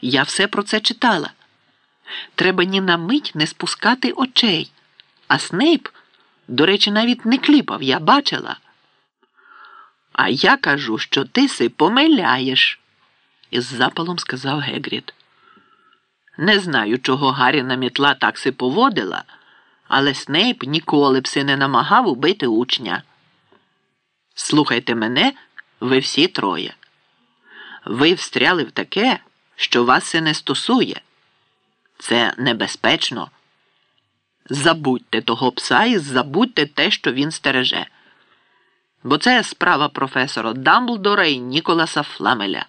Я все про це читала. Треба ні на мить не спускати очей. А Снейп, до речі, навіть не кліпав, я бачила. А я кажу, що ти си помиляєш, із запалом сказав Гегрід. Не знаю, чого Гарріна мітла так си поводила, але Снейп ніколи б си не намагав убити учня. Слухайте мене, ви всі троє. Ви встряли в таке, що вас це не стосує. Це небезпечно. Забудьте того пса і забудьте те, що він стереже. Бо це справа професора Дамблдора і Ніколаса Фламеля.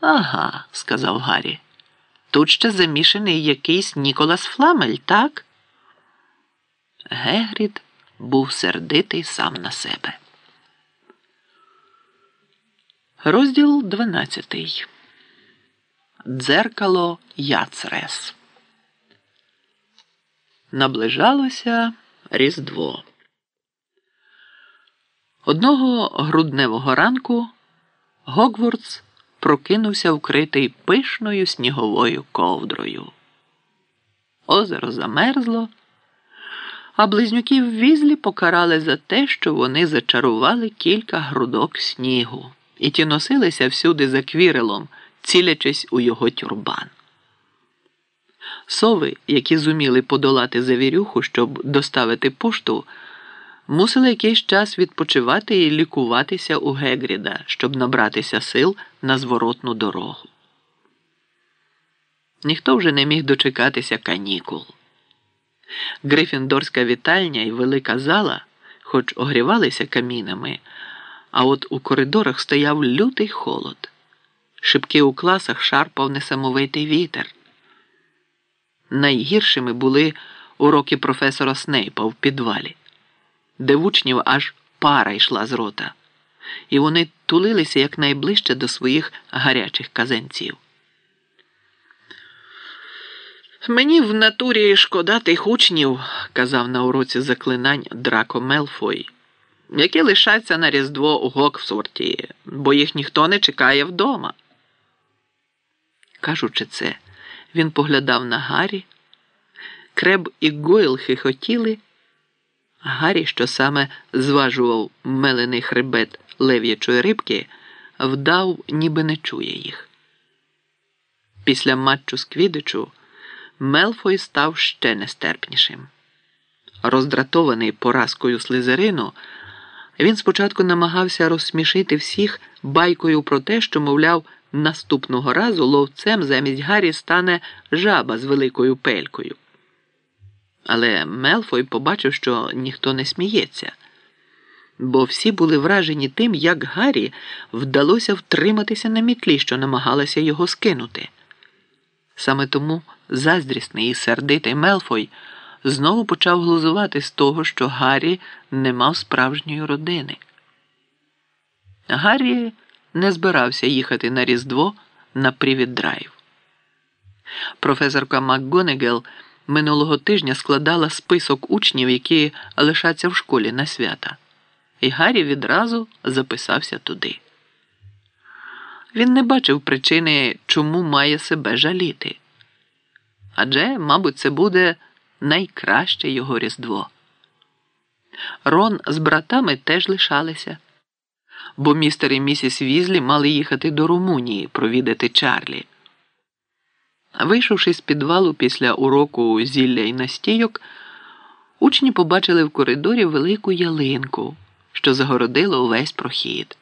Ага, сказав Гаррі. Тут ще замішаний якийсь Ніколас Фламель, так? Гегрід був сердитий сам на себе. Розділ 12. Дзеркало Яцрес. Наближалося Різдво. Одного грудневого ранку Гогвардс прокинувся вкритий пишною сніговою ковдрою. Озеро замерзло, а близнюків візлі покарали за те, що вони зачарували кілька грудок снігу і ті носилися всюди за квірелом, цілячись у його тюрбан. Сови, які зуміли подолати завірюху, щоб доставити пошту, мусили якийсь час відпочивати і лікуватися у Гегріда, щоб набратися сил на зворотну дорогу. Ніхто вже не міг дочекатися канікул. Грифіндорська вітальня і велика зала, хоч огрівалися камінами, а от у коридорах стояв лютий холод. Шибки у класах шарпав несамовитий вітер. Найгіршими були уроки професора Снейпа в підвалі, де учнів аж пара йшла з рота, і вони тулилися якнайближче до своїх гарячих казанців. Мені в натурі шкода тих учнів, казав на уроці заклинань Драко Мелфой, які лишаться на Різдво у Гоксворті, бо їх ніхто не чекає вдома. Кажучи це, він поглядав на Гаррі. Креб і Гойл хихотіли. Гаррі, що саме зважував мелений хребет лев'ячої рибки, вдав, ніби не чує їх. Після матчу з Квідичу Мелфой став ще нестерпнішим. Роздратований поразкою слизерину, він спочатку намагався розсмішити всіх байкою про те, що, мовляв, наступного разу ловцем замість Гаррі стане жаба з великою пелькою. Але Мелфой побачив, що ніхто не сміється, бо всі були вражені тим, як Гаррі вдалося втриматися на мітлі, що намагалася його скинути. Саме тому заздрісний і сердитий Мелфой знову почав глузувати з того, що Гаррі не мав справжньої родини. Гаррі не збирався їхати на Різдво на Привід Драйв. Професорка МакГонегел минулого тижня складала список учнів, які лишаться в школі на свята, і Гаррі відразу записався туди. Він не бачив причини, чому має себе жаліти. Адже, мабуть, це буде найкраще його Різдво. Рон з братами теж лишалися, бо містер і місіс Візлі мали їхати до Румунії провідати Чарлі. Вийшовши з підвалу після уроку зілля і настійок, учні побачили в коридорі велику ялинку, що загородила увесь прохід.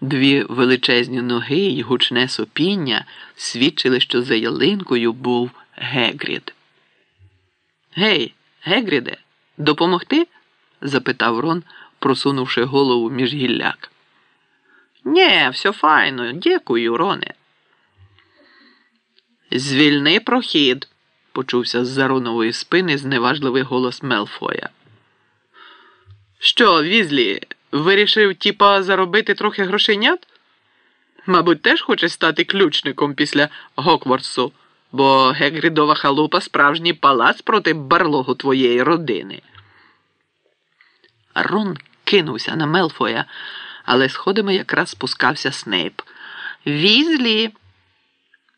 Дві величезні ноги й гучне сопіння свідчили, що за ялинкою був Гегрід. Гей, Гегріде, допомогти? запитав Рон, просунувши голову між гілляк. Нє, все файно, дякую, Роне. Звільни прохід, почувся з заронової спини зневажливий голос Мелфоя. Що, візлі, вирішив, тіпа, заробити трохи грошенят? Мабуть, теж хоче стати ключником після Гоквардсу, бо Гегрідова халупа справжній палац проти барлогу твоєї родини. Рон кинувся на Мелфоя, але сходами якраз спускався Снейп. Візлі.